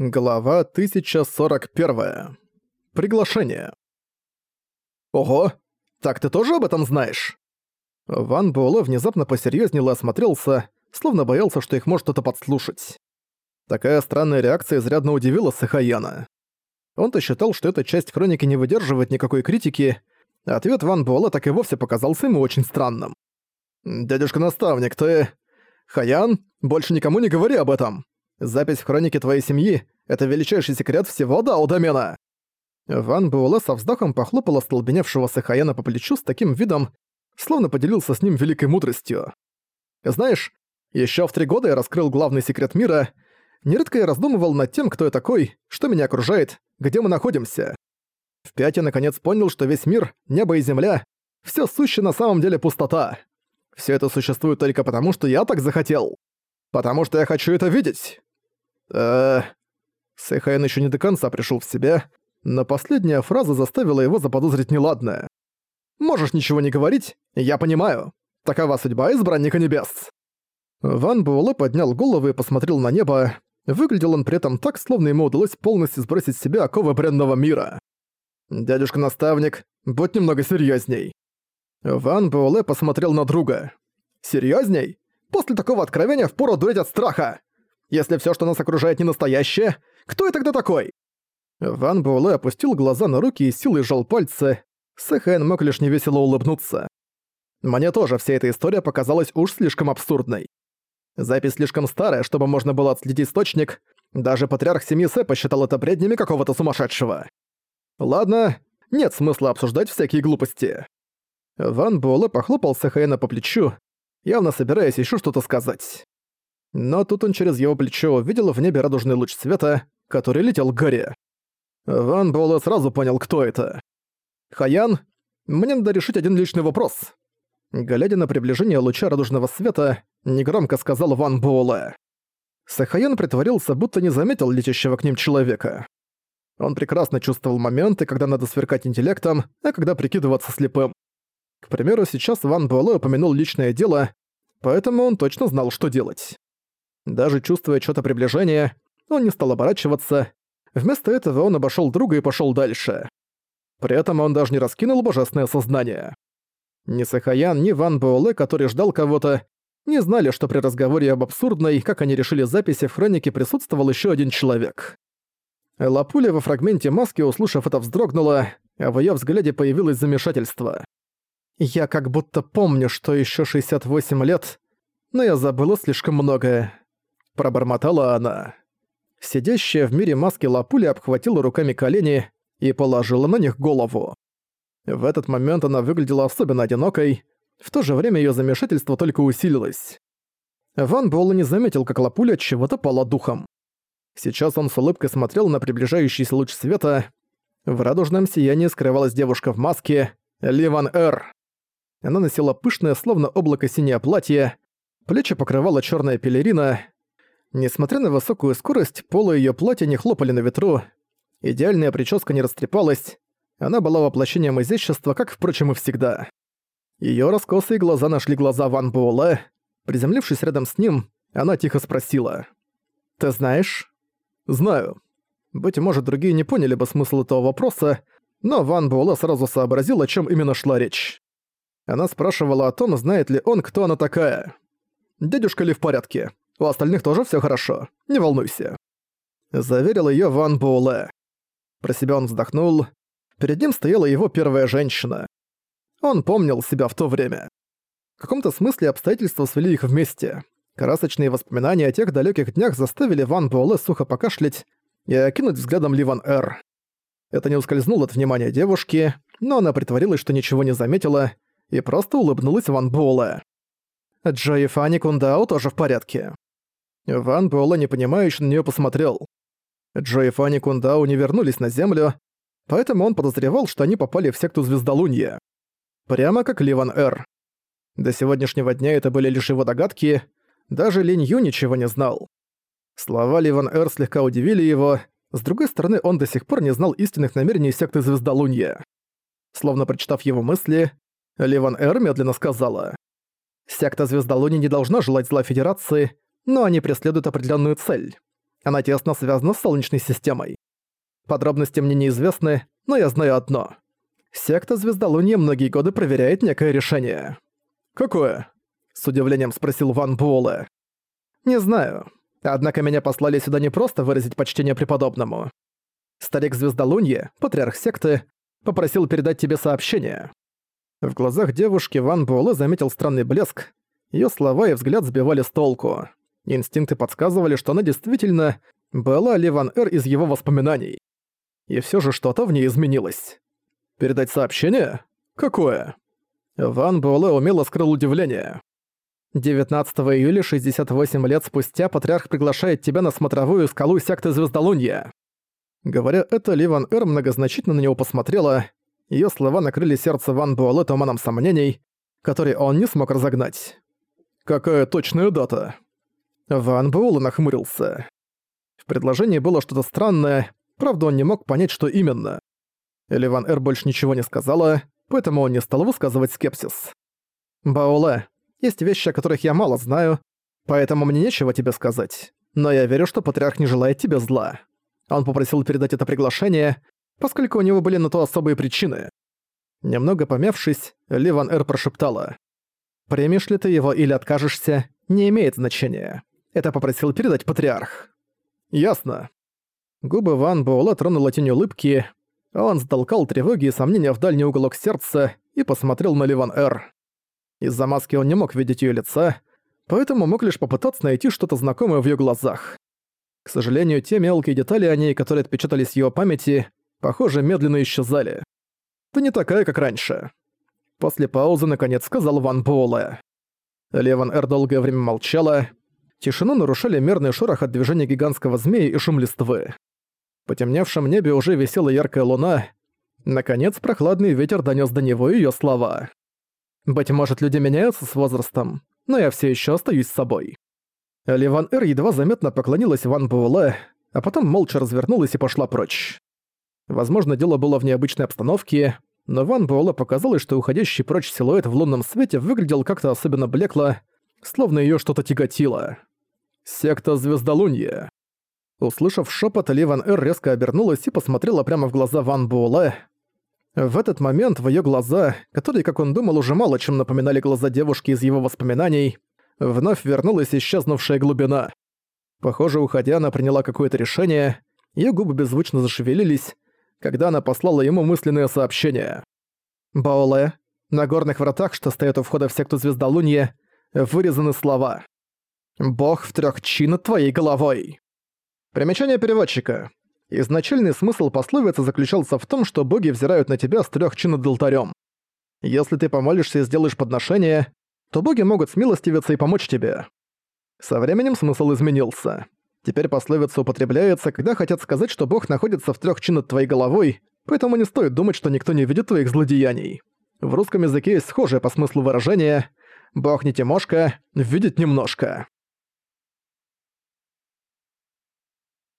Глава 1041. Приглашение. «Ого! Так ты тоже об этом знаешь?» Ван Буэлэ внезапно посерьезнел и осмотрелся, словно боялся, что их может кто-то подслушать. Такая странная реакция изрядно удивила Сахаяна. Он-то считал, что эта часть хроники не выдерживает никакой критики, а ответ Ван Буэлэ так и вовсе показался ему очень странным. «Дядюшка-наставник, ты... Хаян, больше никому не говори об этом!» Запись в хронике твоей семьи — это величайший секрет всего Дао-домена!» Ван Буэлэ со вздохом похлопал остолбеневшего Сахаяна по плечу с таким видом, словно поделился с ним великой мудростью. «Знаешь, еще в три года я раскрыл главный секрет мира. Нередко я раздумывал над тем, кто я такой, что меня окружает, где мы находимся. В пять я наконец понял, что весь мир, небо и земля — все сущее на самом деле пустота. Все это существует только потому, что я так захотел. Потому что я хочу это видеть э Сэхайн еще не до конца пришел в себя, но последняя фраза заставила его заподозрить неладное. «Можешь ничего не говорить, я понимаю. Такова судьба избранника небес». Ван Буэлэ поднял голову и посмотрел на небо. Выглядел он при этом так, словно ему удалось полностью сбросить с себя оковы бренного мира. «Дядюшка-наставник, будь немного серьезней. Ван Буэлэ посмотрел на друга. «Серьёзней? После такого откровения впору дуреть от страха! Если все, что нас окружает, не настоящее, кто я тогда такой?» Ван Буэлэ опустил глаза на руки и силой сжал пальцы. Сэхэн мог лишь невесело улыбнуться. Мне тоже вся эта история показалась уж слишком абсурдной. Запись слишком старая, чтобы можно было отследить источник. Даже патриарх семьи Сэ посчитал это бреднями какого-то сумасшедшего. Ладно, нет смысла обсуждать всякие глупости. Ван Буэлэ похлопал Сэхэна по плечу, явно собираясь еще что-то сказать. Но тут он через его плечо увидел в небе радужный луч света, который летел к горе. Ван Буэлэ сразу понял, кто это. «Хаян, мне надо решить один личный вопрос». Глядя на приближение луча радужного света, негромко сказал Ван Буэлэ. Сахаян притворился, будто не заметил летящего к ним человека. Он прекрасно чувствовал моменты, когда надо сверкать интеллектом, а когда прикидываться слепым. К примеру, сейчас Ван Буэлэ упомянул личное дело, поэтому он точно знал, что делать. Даже чувствуя что-то приближение, он не стал оборачиваться. Вместо этого он обошёл друга и пошёл дальше. При этом он даже не раскинул божественное сознание. Ни Сахаян, ни Ван Буэлэ, который ждал кого-то, не знали, что при разговоре об абсурдной, как они решили записи в хронике, присутствовал ещё один человек. Лапуля во фрагменте маски, услышав это, вздрогнула, а в её взгляде появилось замешательство. «Я как будто помню, что ещё 68 лет, но я забыла слишком многое пробормотала она. Сидящая в мире маски Лапули обхватила руками колени и положила на них голову. В этот момент она выглядела особенно одинокой, в то же время её замешательство только усилилось. Ван Буэлэ не заметил, как Лапуля чего-то пала духом. Сейчас он с улыбкой смотрел на приближающийся луч света. В радужном сиянии скрывалась девушка в маске Ливан Эр. Она носила пышное, словно облако синее платье, плечи покрывала чёрная пелерина, Несмотря на высокую скорость, полы её платья не хлопали на ветру, идеальная прическа не растрепалась, она была воплощением изящества, как, впрочем, и всегда. Её раскосые глаза нашли глаза Ван Буэлэ. Приземлившись рядом с ним, она тихо спросила. «Ты знаешь?» «Знаю». Быть может, другие не поняли бы смысл этого вопроса, но Ван Буэлэ сразу сообразил, о чём именно шла речь. Она спрашивала о том, знает ли он, кто она такая. «Дядюшка ли в порядке? У остальных тоже все хорошо, не волнуйся». Заверил ее Ван Буэлэ. Про себя он вздохнул. Перед ним стояла его первая женщина. Он помнил себя в то время. В каком-то смысле обстоятельства свели их вместе. Красочные воспоминания о тех далеких днях заставили Ван Буэлэ сухо покашлять и окинуть взглядом Ливан Эр. Это не ускользнуло от внимания девушки, но она притворилась, что ничего не заметила, и просто улыбнулась Ван Буэлэ. И Фанни Кундао тоже в порядке. Ван Буэлэ непонимающе на неё посмотрел. Джо и Фанни Кундау не вернулись на Землю, поэтому он подозревал, что они попали в секту Звездолунья. Прямо как Ливан Эр. До сегодняшнего дня это были лишь его догадки, даже Линь Ю ничего не знал. Слова Ливан Эр слегка удивили его, с другой стороны, он до сих пор не знал истинных намерений секты Звездолунья. Словно прочитав его мысли, Ливан Эр медленно сказала. «Секта Звездолуния не должна желать зла Федерации, но они преследуют определенную цель. Она тесно связана с Солнечной системой. Подробности мне неизвестны, но я знаю одно. Секта Звездолуния многие годы проверяет некое решение. «Какое?» — с удивлением спросил Ван Буэлэ. «Не знаю. Однако меня послали сюда не просто выразить почтение преподобному. Старик Звездолунье, патриарх секты, попросил передать тебе сообщение». В глазах девушки Ван Буэлэ заметил странный блеск. Её слова и взгляд сбивали с толку. Инстинкты подсказывали, что она действительно была Ли Ван Эр из его воспоминаний. И всё же что-то в ней изменилось. «Передать сообщение? Какое?» Ван Буэлэ умело скрыл удивление. 19 июля, 68 лет спустя, Патриарх приглашает тебя на смотровую скалу секты Звездолунья. Говоря это, Ли Ван Эр многозначительно на него посмотрела. Её слова накрыли сердце Ван Буэлэ туманом сомнений, который он не смог разогнать. «Какая точная дата?» Ван Буэлэ нахмурился. В предложении было что-то странное, правда он не мог понять, что именно. Ли Ван Эр больше ничего не сказала, поэтому он не стал высказывать скепсис. «Бауле, есть вещи, о которых я мало знаю, поэтому мне нечего тебе сказать. Но я верю, что Патриарх не желает тебе зла. Он попросил передать это приглашение, поскольку у него были на то особые причины. Немного помявшись, Ливан Эр прошептала. «Примешь ли ты его или откажешься, не имеет значения. Это попросил передать Патриарх». «Ясно». Губы Ван Буэлла тронула тень улыбки, он затолкал тревоги и сомнения в дальний уголок сердца и посмотрел на Ливан Эр. Из-за маски он не мог видеть ее лица, поэтому мог лишь попытаться найти что-то знакомое в ее глазах. К сожалению, те мелкие детали о ней, которые отпечатались в его памяти, похоже, медленно исчезали. «Ты не такая, как раньше». После паузы, наконец, сказал Ван Буэлэ. Леван Эр долгое время молчала. Тишину нарушали мерный шорох от движения гигантского змея и шум листвы. В потемневшем небе уже висела яркая луна. Наконец, прохладный ветер донёс до него её слова. Быть может, люди меняются с возрастом, но я все еще остаюсь собой. Ливан Эр едва заметно поклонилась Ван Буэлэ, а потом молча развернулась и пошла прочь. Возможно, дело было в необычной обстановке, но Ван Буэлэ показалось, что уходящий прочь силуэт в лунном свете выглядел как-то особенно блекло, словно ее что-то тяготило. «Секта Звездолунья». Услышав шепот, Ливан Эр резко обернулась и посмотрела прямо в глаза Ван Буэлэ, в этот момент в её глаза, которые, как он думал, уже мало чем напоминали глаза девушки из его воспоминаний, вновь вернулась исчезнувшая глубина. Похоже, уходя, она приняла какое-то решение, её губы беззвучно зашевелились, когда она послала ему мысленное сообщение. «Баоле, на горных вратах, что стоят у входа в секту Звездолунья, вырезаны слова. «Бог в трёх чин твоей головой». Примечание переводчика. Изначальный смысл пословицы заключался в том, что боги взирают на тебя с трёх чин над. Если ты помолишься и сделаешь подношение, то боги могут смилостивиться и помочь тебе. Со временем смысл изменился. Теперь пословица употребляется, когда хотят сказать, что бог находится в трёх чин твоей головой, поэтому не стоит думать, что никто не видит твоих злодеяний. В русском языке есть схожее по смыслу выражение «бог не Тимошка, видит немножко».